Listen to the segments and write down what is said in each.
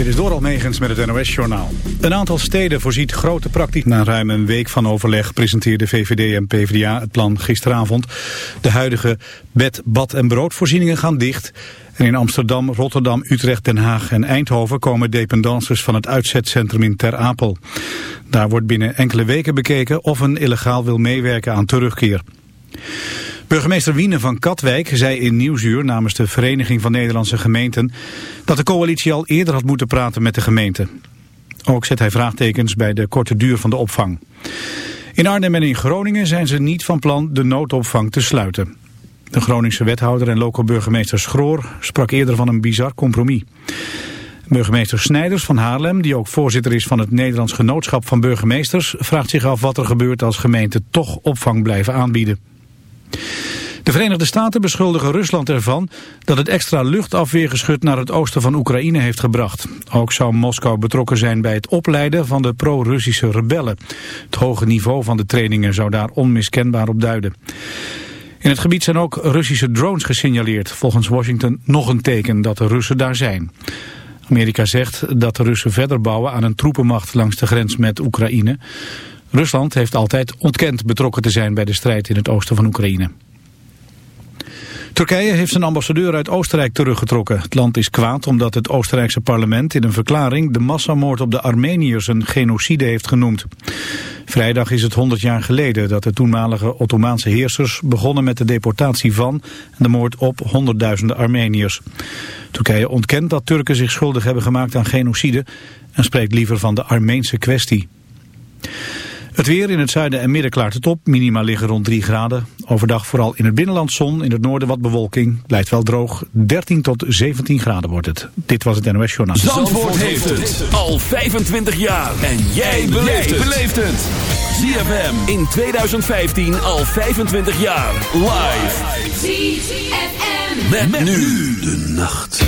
Dit is Doral Megens met het NOS-journaal. Een aantal steden voorziet grote praktiek. Na ruim een week van overleg presenteerde VVD en PvdA het plan gisteravond. De huidige bed, bad en broodvoorzieningen gaan dicht. En in Amsterdam, Rotterdam, Utrecht, Den Haag en Eindhoven komen dependances van het uitzetcentrum in Ter Apel. Daar wordt binnen enkele weken bekeken of een illegaal wil meewerken aan terugkeer. Burgemeester Wiene van Katwijk zei in Nieuwsuur namens de Vereniging van Nederlandse Gemeenten dat de coalitie al eerder had moeten praten met de gemeente. Ook zet hij vraagtekens bij de korte duur van de opvang. In Arnhem en in Groningen zijn ze niet van plan de noodopvang te sluiten. De Groningse wethouder en local burgemeester Schroor sprak eerder van een bizar compromis. Burgemeester Snijders van Haarlem, die ook voorzitter is van het Nederlands Genootschap van Burgemeesters, vraagt zich af wat er gebeurt als gemeenten toch opvang blijven aanbieden. De Verenigde Staten beschuldigen Rusland ervan dat het extra luchtafweergeschut naar het oosten van Oekraïne heeft gebracht. Ook zou Moskou betrokken zijn bij het opleiden van de pro-Russische rebellen. Het hoge niveau van de trainingen zou daar onmiskenbaar op duiden. In het gebied zijn ook Russische drones gesignaleerd. Volgens Washington nog een teken dat de Russen daar zijn. Amerika zegt dat de Russen verder bouwen aan een troepenmacht langs de grens met Oekraïne. Rusland heeft altijd ontkend betrokken te zijn bij de strijd in het oosten van Oekraïne. Turkije heeft zijn ambassadeur uit Oostenrijk teruggetrokken. Het land is kwaad omdat het Oostenrijkse parlement in een verklaring de massamoord op de Armeniërs een genocide heeft genoemd. Vrijdag is het 100 jaar geleden dat de toenmalige Ottomaanse heersers begonnen met de deportatie van en de moord op honderdduizenden Armeniërs. Turkije ontkent dat Turken zich schuldig hebben gemaakt aan genocide en spreekt liever van de Armeense kwestie. Het weer in het zuiden en midden klaart het op. Minima liggen rond 3 graden. Overdag vooral in het binnenland zon. In het noorden wat bewolking. Blijft wel droog. 13 tot 17 graden wordt het. Dit was het NOS Journaal. Zandvoort, heeft het al 25 jaar. En jij beleeft het. ZFM in 2015 al 25 jaar. Live. ZFM. met nu de nacht.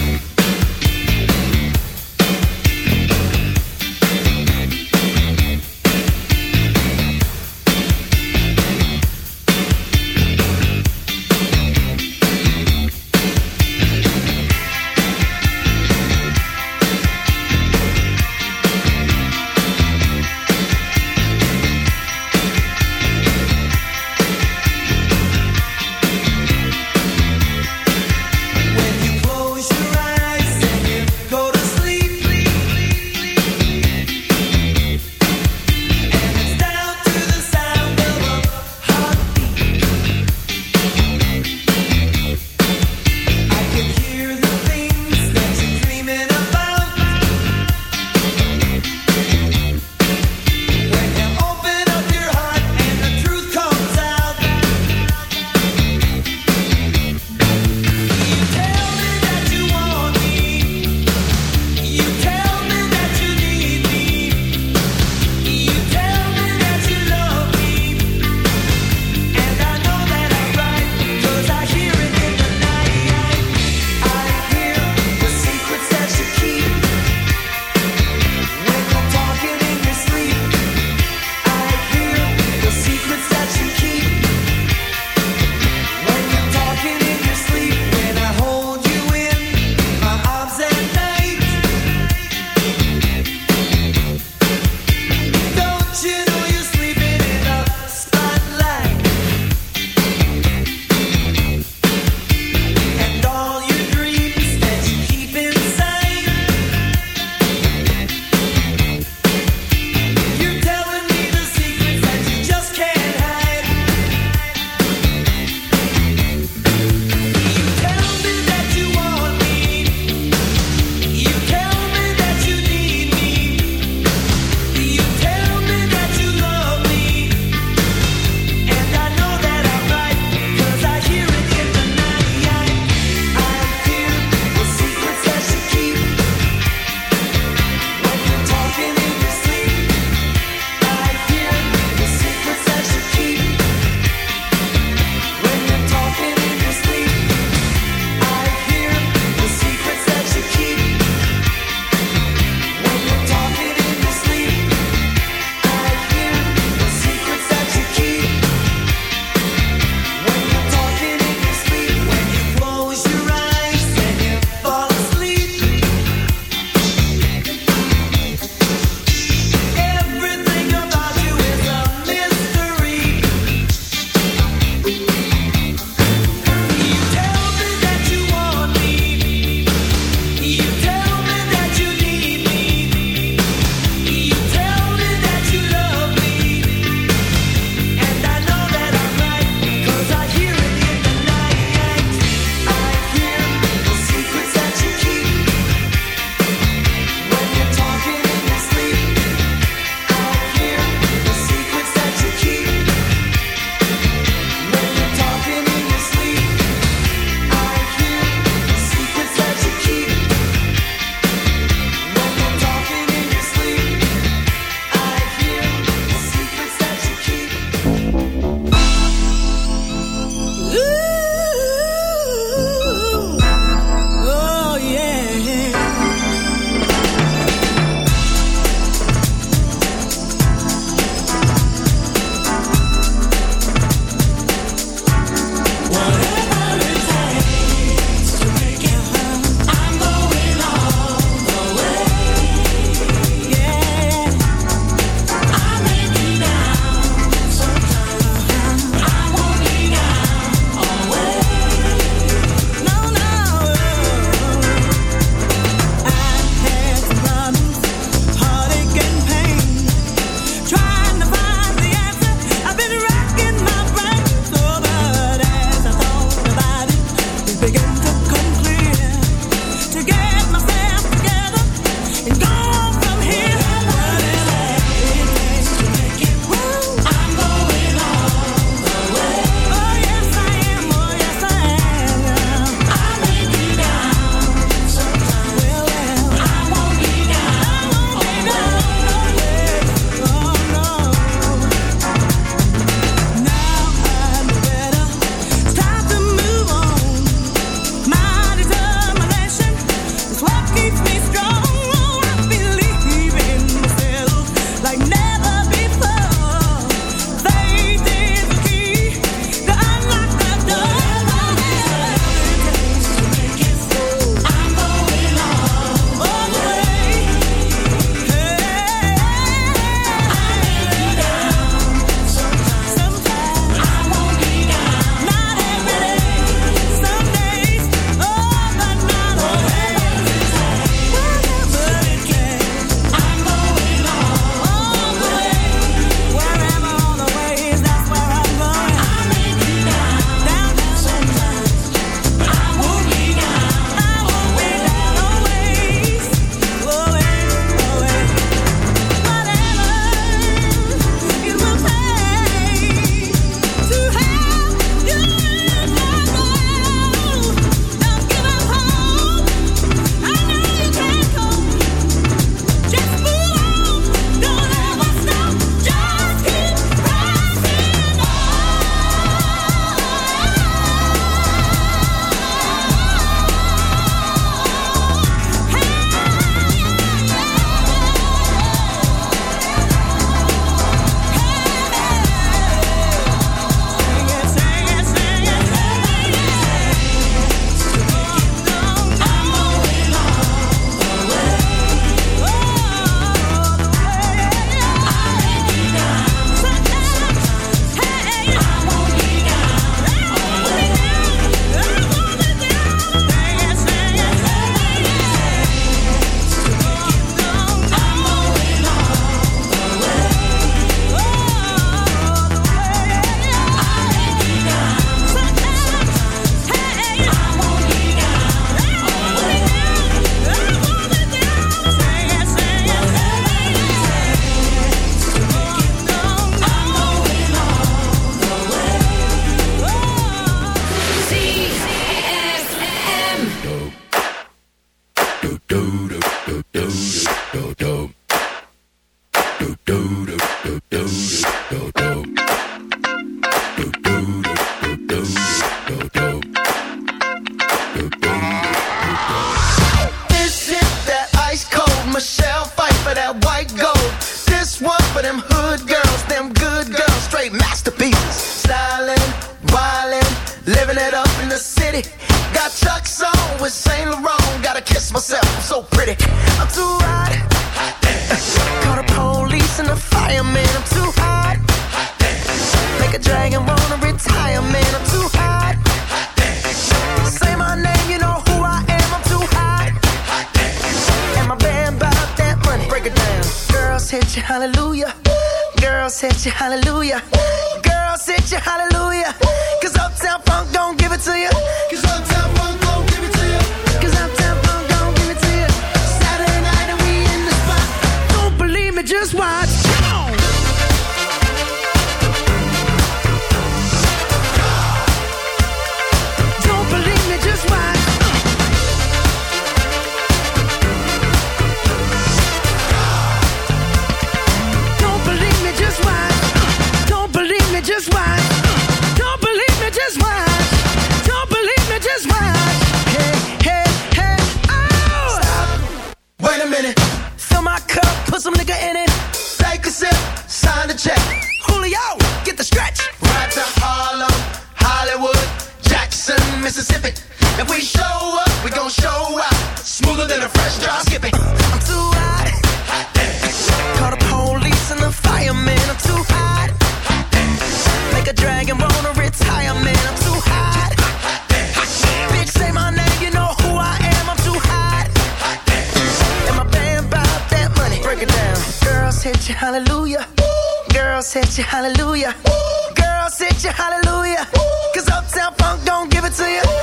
Set you hallelujah. Ooh. Girls hit you hallelujah. Ooh. Cause Uptown Funk don't give it to you. Ooh.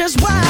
just why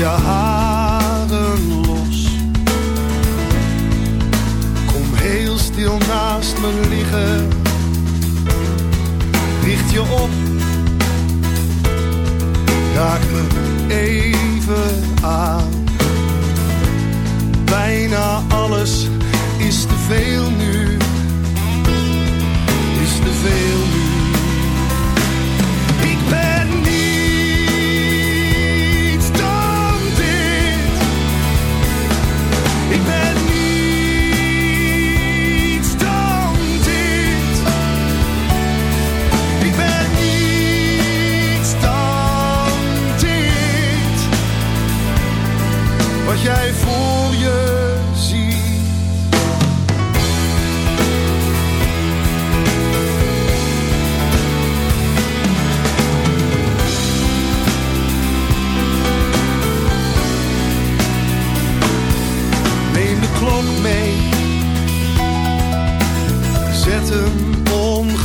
your heart.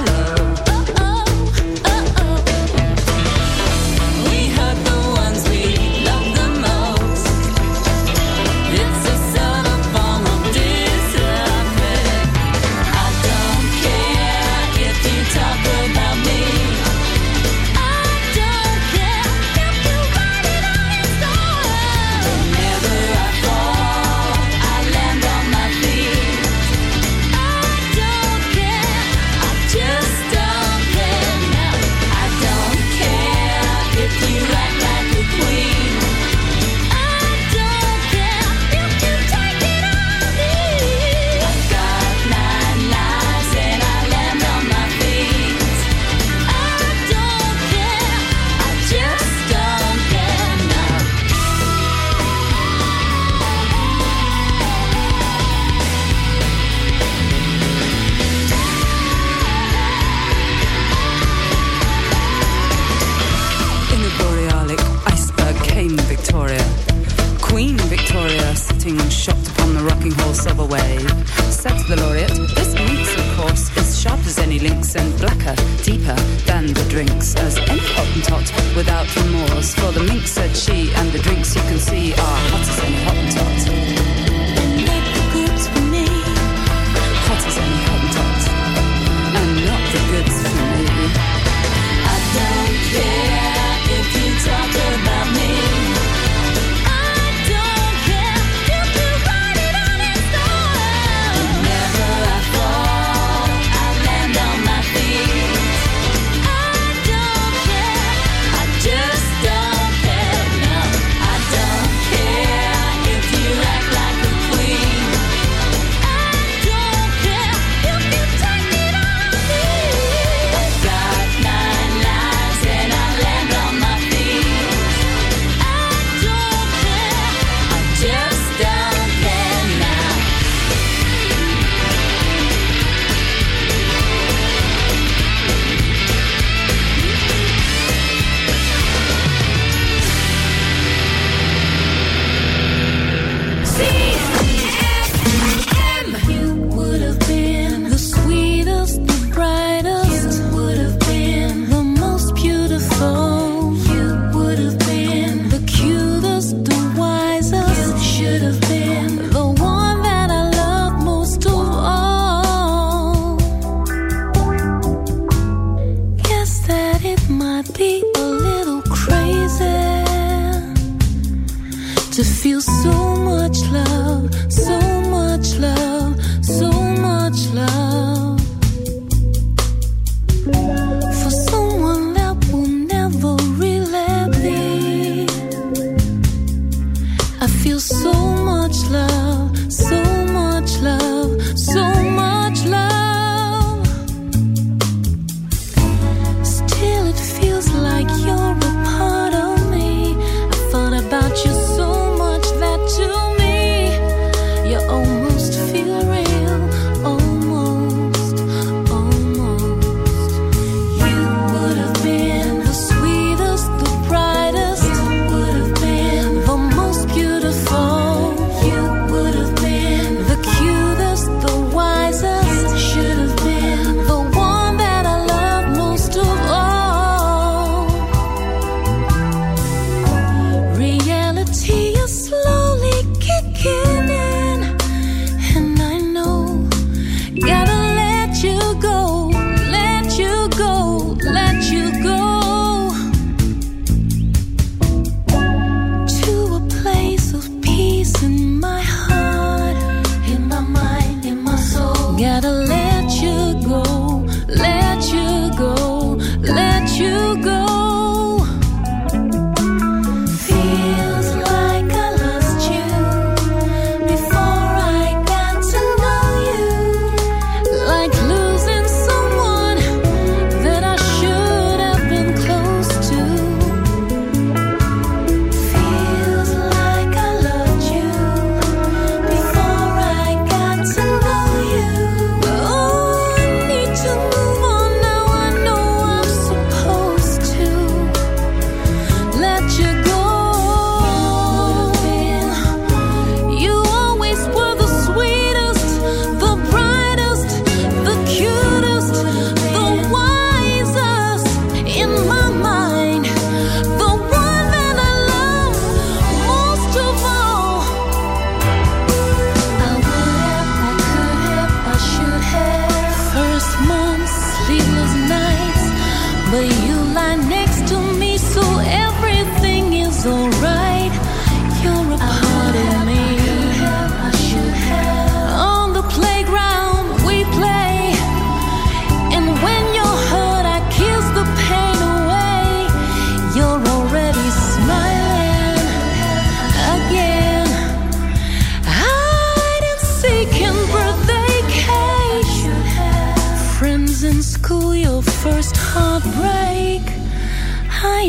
love.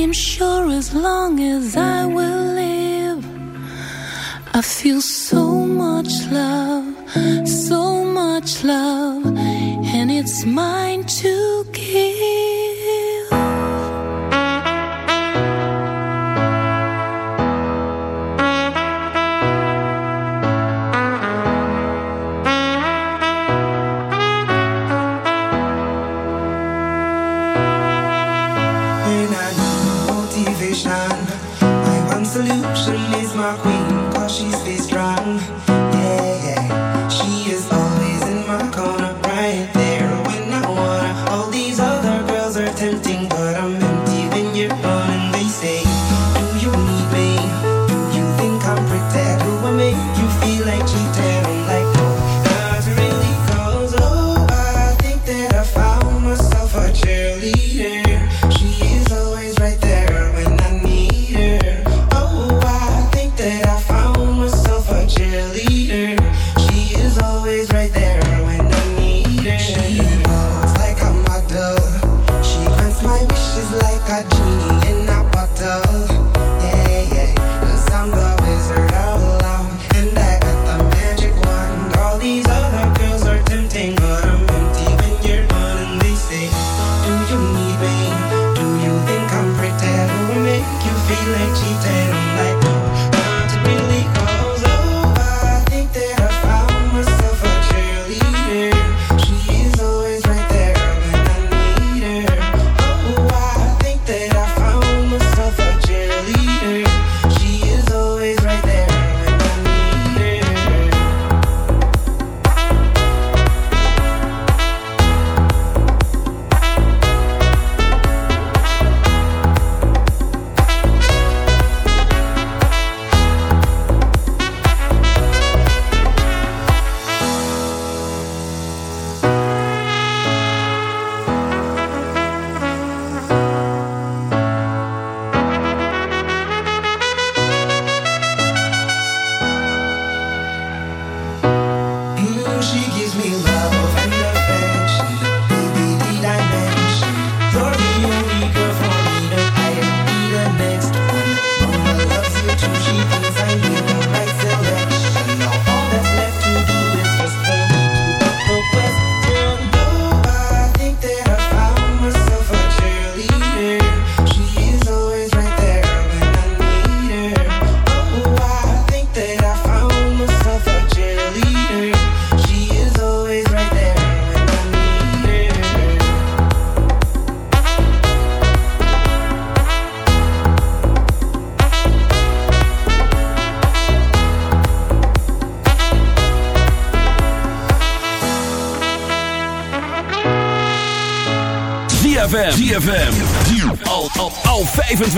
am sure as long as I will live, I feel so much love, so much love, and it's mine to give.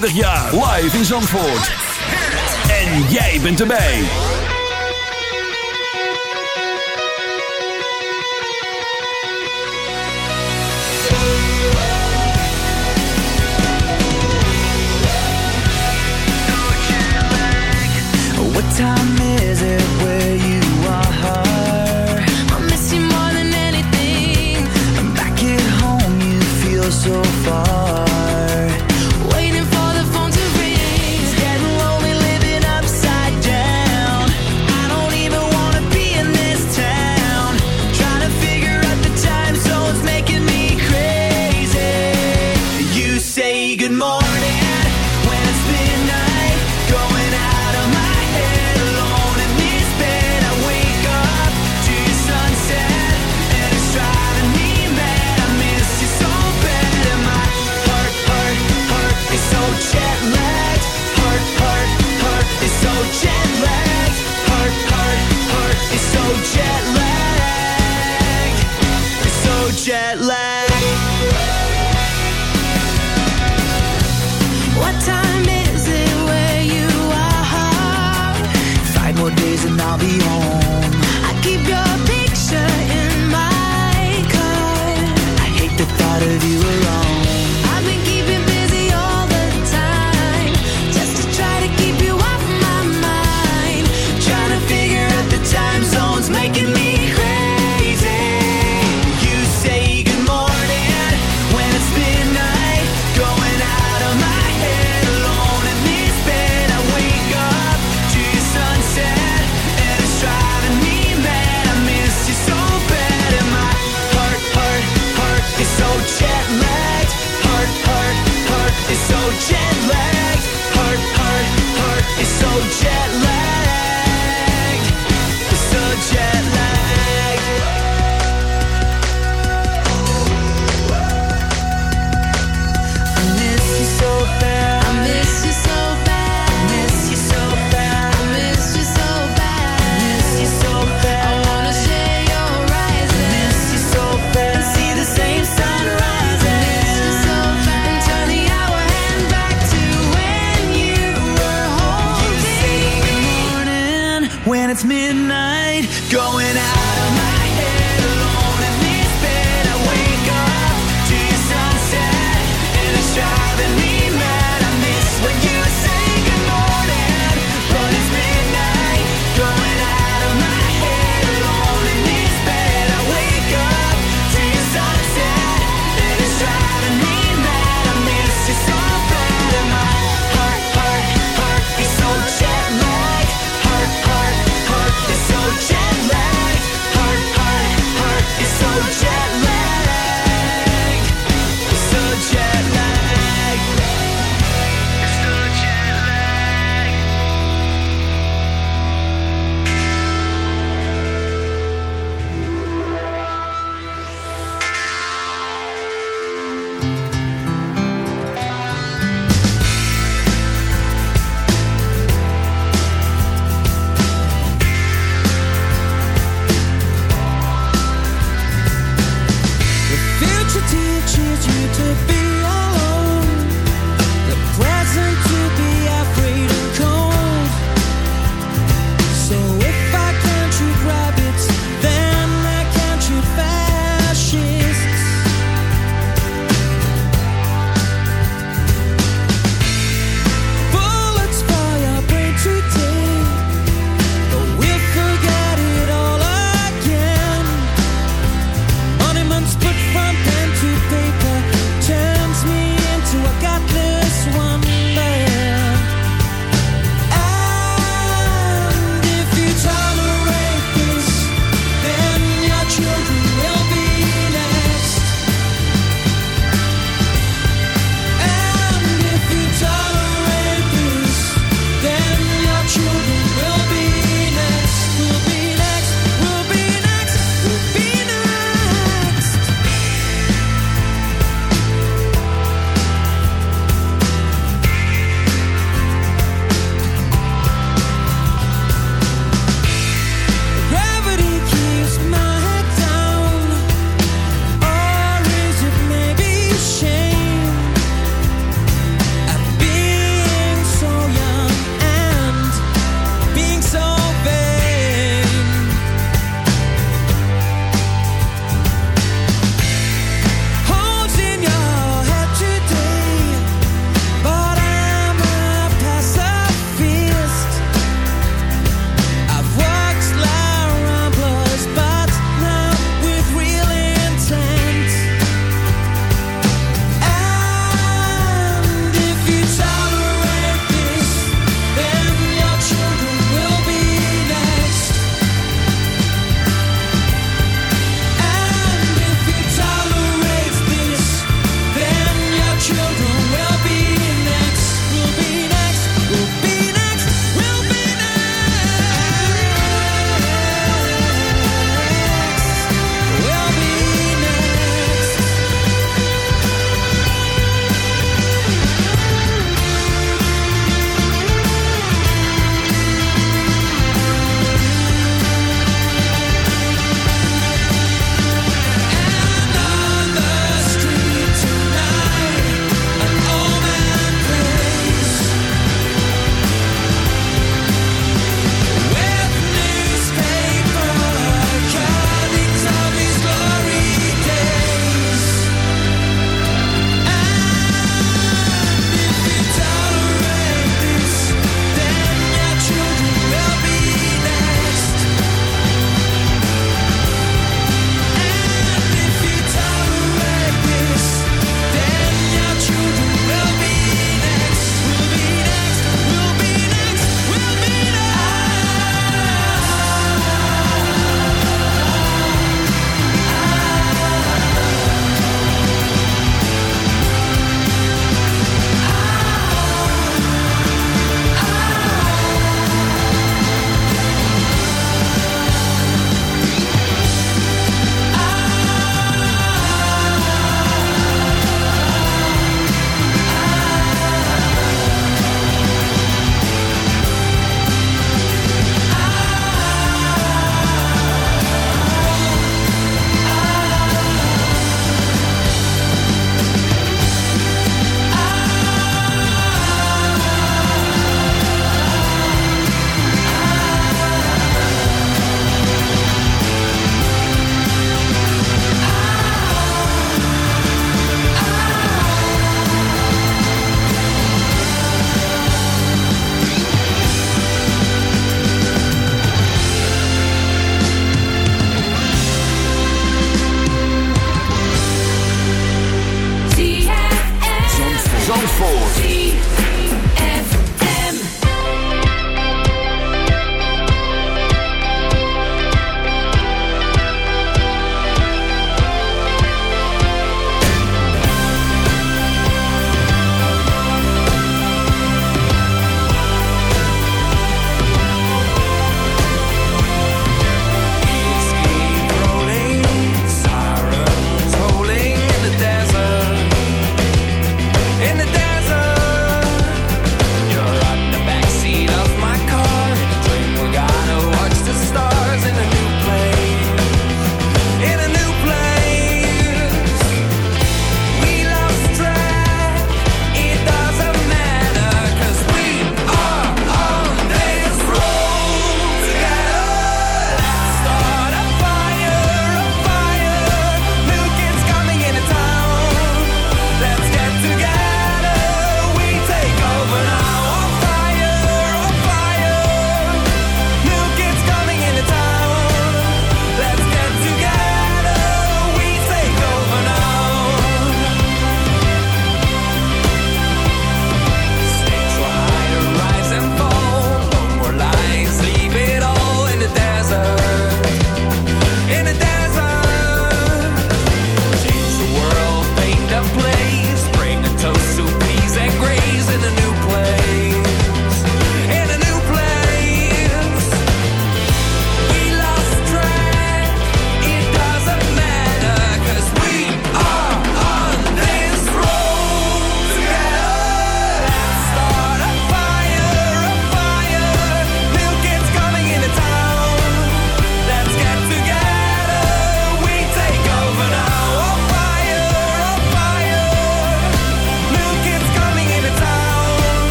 25 jaar. Live in Zandvoort. En jij bent erbij. What time is it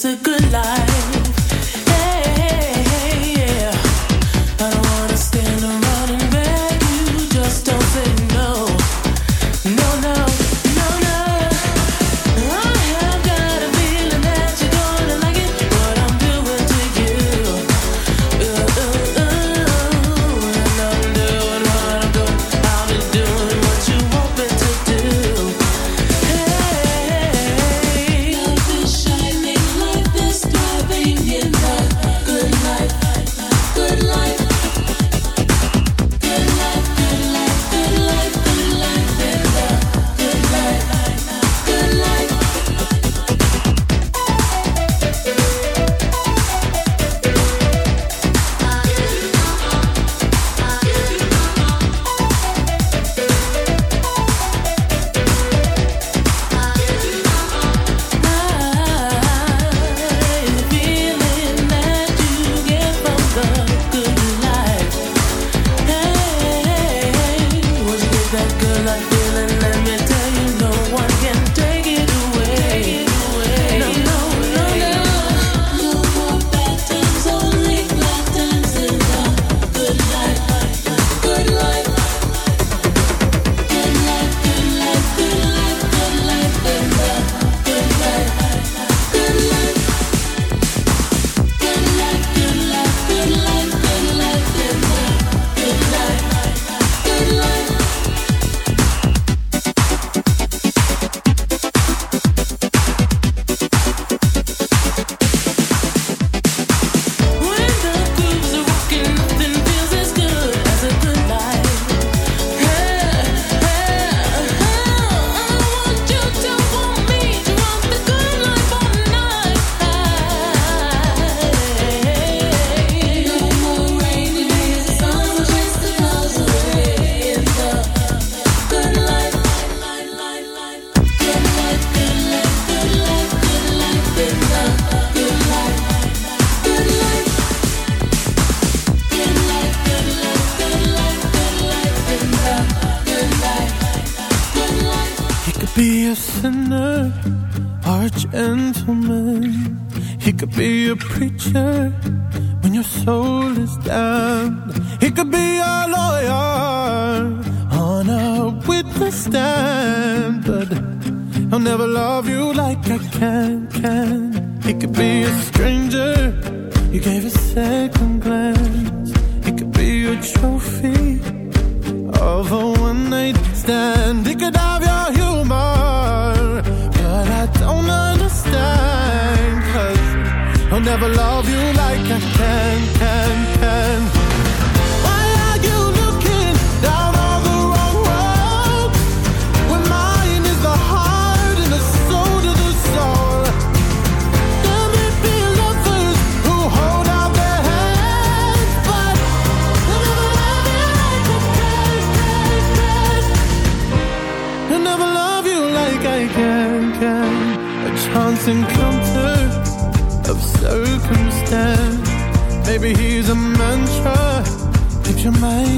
It's a good life. your mind.